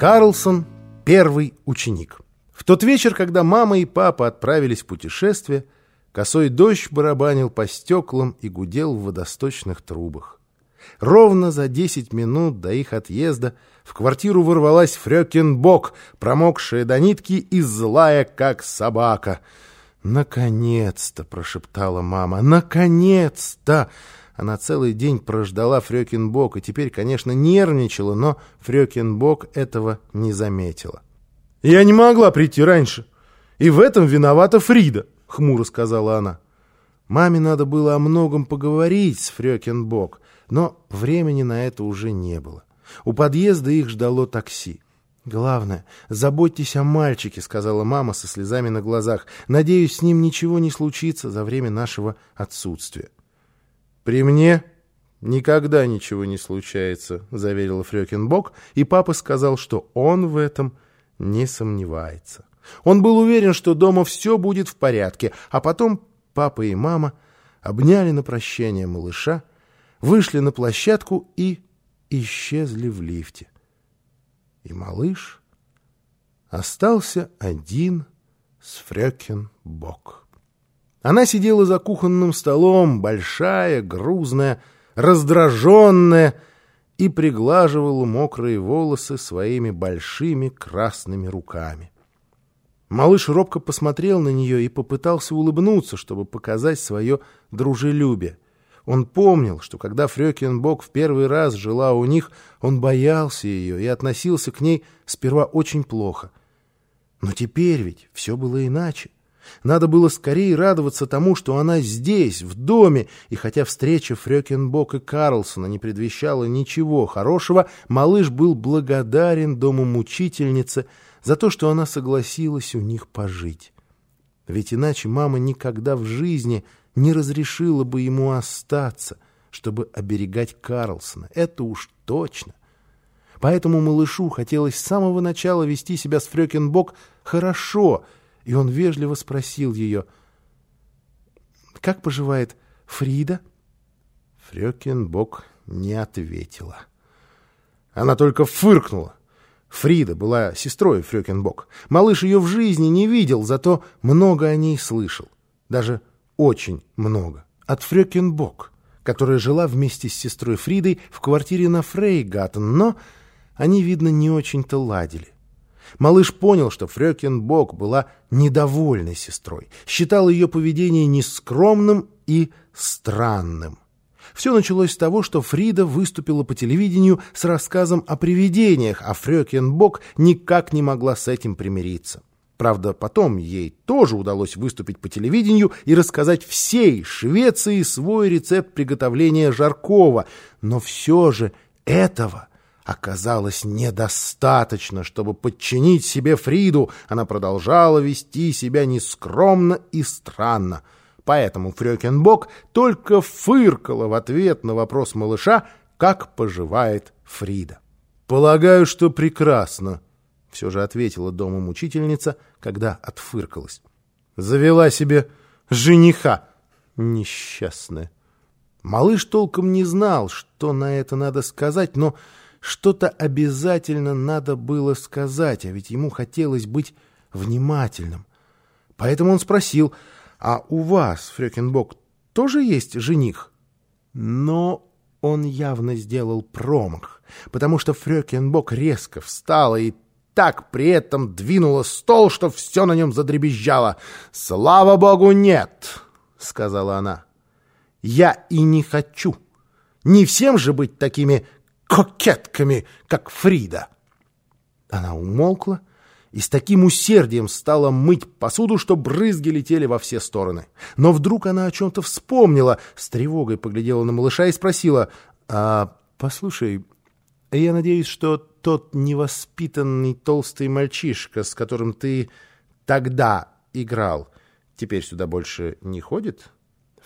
Карлсон – первый ученик. В тот вечер, когда мама и папа отправились в путешествие, косой дождь барабанил по стеклам и гудел в водосточных трубах. Ровно за десять минут до их отъезда в квартиру ворвалась Фрёкинбок, промокшая до нитки и злая, как собака. «Наконец-то!» — прошептала мама. «Наконец-то!» Она целый день прождала Фрёкинбок и теперь, конечно, нервничала, но Фрёкинбок этого не заметила. «Я не могла прийти раньше, и в этом виновата Фрида», — хмуро сказала она. Маме надо было о многом поговорить с Фрёкинбок, но времени на это уже не было. У подъезда их ждало такси. «Главное, заботьтесь о мальчике», — сказала мама со слезами на глазах. «Надеюсь, с ним ничего не случится за время нашего отсутствия». «При мне никогда ничего не случается», — заверила Фрёкинбок, и папа сказал, что он в этом не сомневается. Он был уверен, что дома все будет в порядке, а потом папа и мама обняли на прощание малыша, вышли на площадку и исчезли в лифте. И малыш остался один с Фрёкинбок. Она сидела за кухонным столом, большая, грузная, раздраженная, и приглаживала мокрые волосы своими большими красными руками. Малыш робко посмотрел на нее и попытался улыбнуться, чтобы показать свое дружелюбие. Он помнил, что когда Фрёкинбок в первый раз жила у них, он боялся ее и относился к ней сперва очень плохо. Но теперь ведь все было иначе. Надо было скорее радоваться тому, что она здесь, в доме, и хотя встреча Фрёкинбок и Карлсона не предвещала ничего хорошего, малыш был благодарен дому мучительницы за то, что она согласилась у них пожить. Ведь иначе мама никогда в жизни не разрешила бы ему остаться, чтобы оберегать Карлсона. Это уж точно. Поэтому малышу хотелось с самого начала вести себя с Фрёкинбок хорошо — и он вежливо спросил ее, «Как поживает Фрида?» Фрёкинбок не ответила. Она только фыркнула. Фрида была сестрой Фрёкинбок. Малыш ее в жизни не видел, зато много о ней слышал. Даже очень много. От Фрёкинбок, которая жила вместе с сестрой Фридой в квартире на Фрейгаттен, но они, видно, не очень-то ладили. Малыш понял, что Фрёкинбок была недовольной сестрой, считал ее поведение нескромным и странным. Все началось с того, что Фрида выступила по телевидению с рассказом о привидениях, а Фрёкинбок никак не могла с этим примириться. Правда, потом ей тоже удалось выступить по телевидению и рассказать всей Швеции свой рецепт приготовления жаркого, но все же этого оказалось недостаточно, чтобы подчинить себе Фриду. Она продолжала вести себя нескромно и странно. Поэтому Фрёкинбок только фыркала в ответ на вопрос малыша, как поживает Фрида. «Полагаю, что прекрасно», — все же ответила дома мучительница, когда отфыркалась. «Завела себе жениха, несчастная». Малыш толком не знал, что на это надо сказать, но что-то обязательно надо было сказать, а ведь ему хотелось быть внимательным. Поэтому он спросил, «А у вас, Фрёкинбок, тоже есть жених?» Но он явно сделал промах, потому что Фрёкинбок резко встала и так при этом двинула стол, что все на нем задребезжало. «Слава богу, нет!» — сказала она. «Я и не хочу. Не всем же быть такими кокетками, как Фрида. Она умолкла и с таким усердием стала мыть посуду, что брызги летели во все стороны. Но вдруг она о чем-то вспомнила, с тревогой поглядела на малыша и спросила, «А, послушай, я надеюсь, что тот невоспитанный толстый мальчишка, с которым ты тогда играл, теперь сюда больше не ходит?»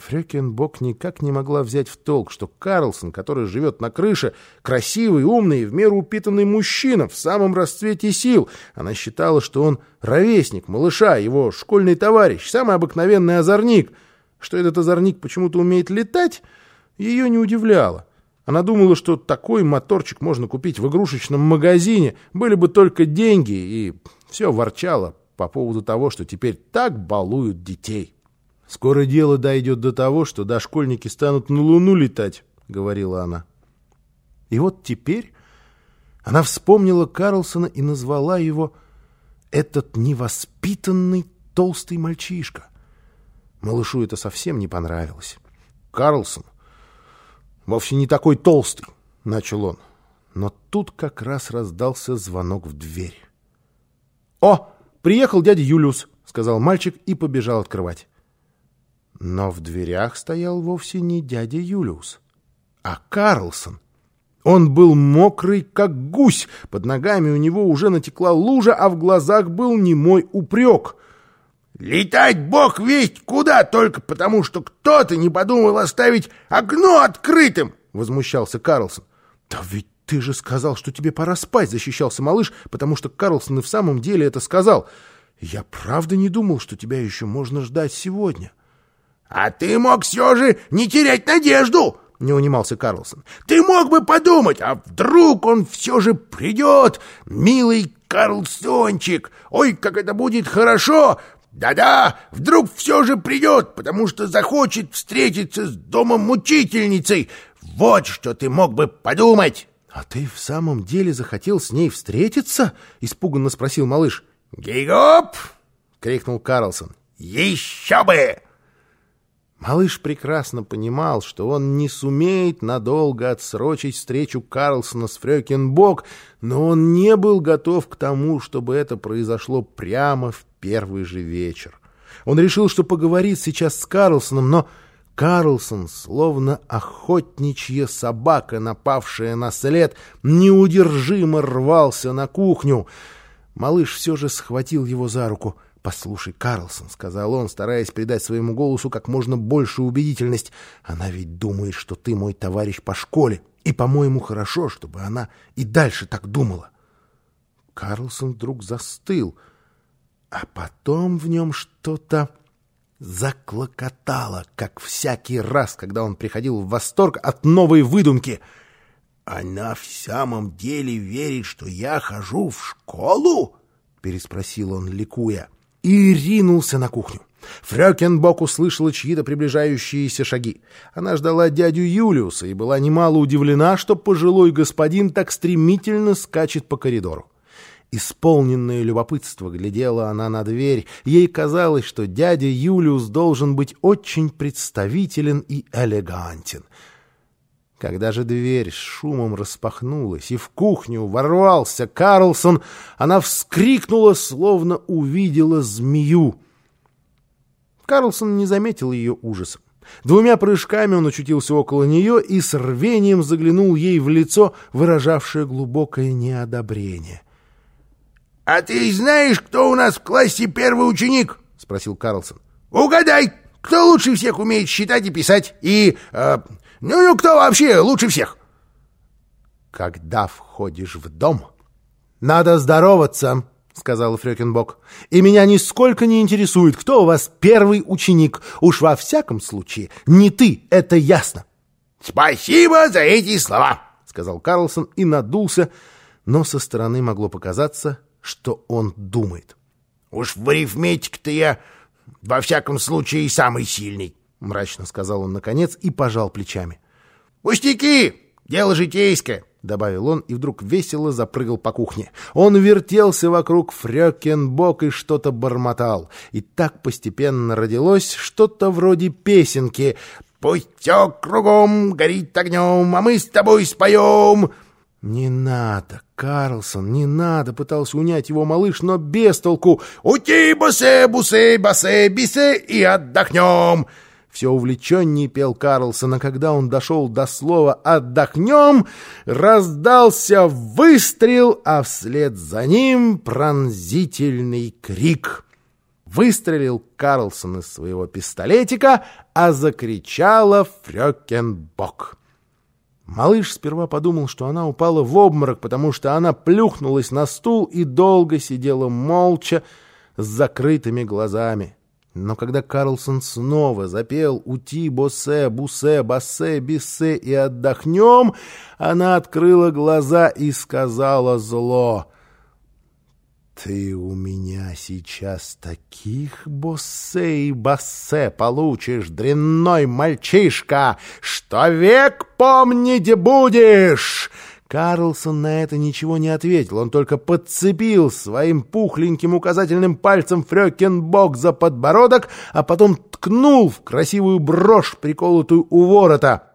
Фрёкинбок никак не могла взять в толк, что Карлсон, который живет на крыше, красивый, умный и в меру упитанный мужчина в самом расцвете сил. Она считала, что он ровесник, малыша, его школьный товарищ, самый обыкновенный озорник. Что этот озорник почему-то умеет летать, ее не удивляло. Она думала, что такой моторчик можно купить в игрушечном магазине, были бы только деньги, и все ворчала по поводу того, что теперь так балуют детей. «Скоро дело дойдет до того, что дошкольники станут на Луну летать», — говорила она. И вот теперь она вспомнила Карлсона и назвала его «этот невоспитанный толстый мальчишка». Малышу это совсем не понравилось. Карлсон вовсе не такой толстый, — начал он. Но тут как раз раздался звонок в дверь. «О, приехал дядя Юлиус», — сказал мальчик и побежал открывать. Но в дверях стоял вовсе не дядя Юлиус, а Карлсон. Он был мокрый, как гусь, под ногами у него уже натекла лужа, а в глазах был немой упрек. «Летать бог весть куда, только потому что кто-то не подумал оставить окно открытым!» — возмущался Карлсон. «Да ведь ты же сказал, что тебе пора спать!» — защищался малыш, потому что Карлсон и в самом деле это сказал. «Я правда не думал, что тебя еще можно ждать сегодня». «А ты мог все же не терять надежду!» — не унимался Карлсон. «Ты мог бы подумать, а вдруг он все же придет, милый Карлсончик! Ой, как это будет хорошо! Да-да, вдруг все же придет, потому что захочет встретиться с домом-мучительницей! Вот что ты мог бы подумать!» «А ты в самом деле захотел с ней встретиться?» — испуганно спросил малыш. «Гигоп!» — крикнул Карлсон. «Еще бы!» Малыш прекрасно понимал, что он не сумеет надолго отсрочить встречу Карлсона с Фрёкинбок, но он не был готов к тому, чтобы это произошло прямо в первый же вечер. Он решил, что поговорит сейчас с Карлсоном, но Карлсон, словно охотничья собака, напавшая на след, неудержимо рвался на кухню. Малыш все же схватил его за руку — «Послушай, Карлсон», — сказал он, стараясь придать своему голосу как можно большую убедительность, «она ведь думает, что ты мой товарищ по школе, и, по-моему, хорошо, чтобы она и дальше так думала». Карлсон вдруг застыл, а потом в нем что-то заклокотало, как всякий раз, когда он приходил в восторг от новой выдумки. «Она в самом деле верит, что я хожу в школу?» — переспросил он, ликуя и ринулся на кухню. Фрёкенбок услышала чьи-то приближающиеся шаги. Она ждала дядю Юлиуса и была немало удивлена, что пожилой господин так стремительно скачет по коридору. Исполненное любопытство глядела она на дверь. Ей казалось, что дядя Юлиус должен быть очень представителен и элегантен. Когда же дверь с шумом распахнулась, и в кухню ворвался Карлсон, она вскрикнула, словно увидела змею. Карлсон не заметил ее ужаса. Двумя прыжками он очутился около нее и с рвением заглянул ей в лицо, выражавшее глубокое неодобрение. — А ты знаешь, кто у нас в классе первый ученик? — спросил Карлсон. — Угадай, кто лучше всех умеет считать и писать? И э, ну, кто вообще лучше всех? Когда входишь в дом, надо здороваться, сказал Фрёкинбок. И меня нисколько не интересует, кто у вас первый ученик. Уж во всяком случае, не ты, это ясно. Спасибо за эти слова, сказал Карлсон и надулся, но со стороны могло показаться, что он думает. Уж в арифметике-то я во всяком случае самый сильный. — мрачно сказал он наконец и пожал плечами. «Пустяки! Дело житейское!» — добавил он и вдруг весело запрыгал по кухне. Он вертелся вокруг Фрёкенбок и что-то бормотал. И так постепенно родилось что-то вроде песенки «Пусть все кругом горит огнем, а мы с тобой споем!» «Не надо, Карлсон, не надо!» — пытался унять его малыш, но без толку. «Ути, бусе, бусе, басе, бисе и отдохнем!» Все увлеченнее пел Карлсон, а когда он дошел до слова «отдохнем», раздался выстрел, а вслед за ним пронзительный крик. Выстрелил Карлсон из своего пистолетика, а закричала Фрёкенбок. Малыш сперва подумал, что она упала в обморок, потому что она плюхнулась на стул и долго сидела молча с закрытыми глазами. Но когда Карлсон снова запел «Ути, босе, бусе, бассе, биссе и отдохнем», она открыла глаза и сказала зло «Ты у меня сейчас таких боссе и бассе получишь, дрянной мальчишка, что век помнить будешь!» Карлсон на это ничего не ответил, он только подцепил своим пухленьким указательным пальцем Фрёкинбок за подбородок, а потом ткнул в красивую брошь, приколотую у ворота.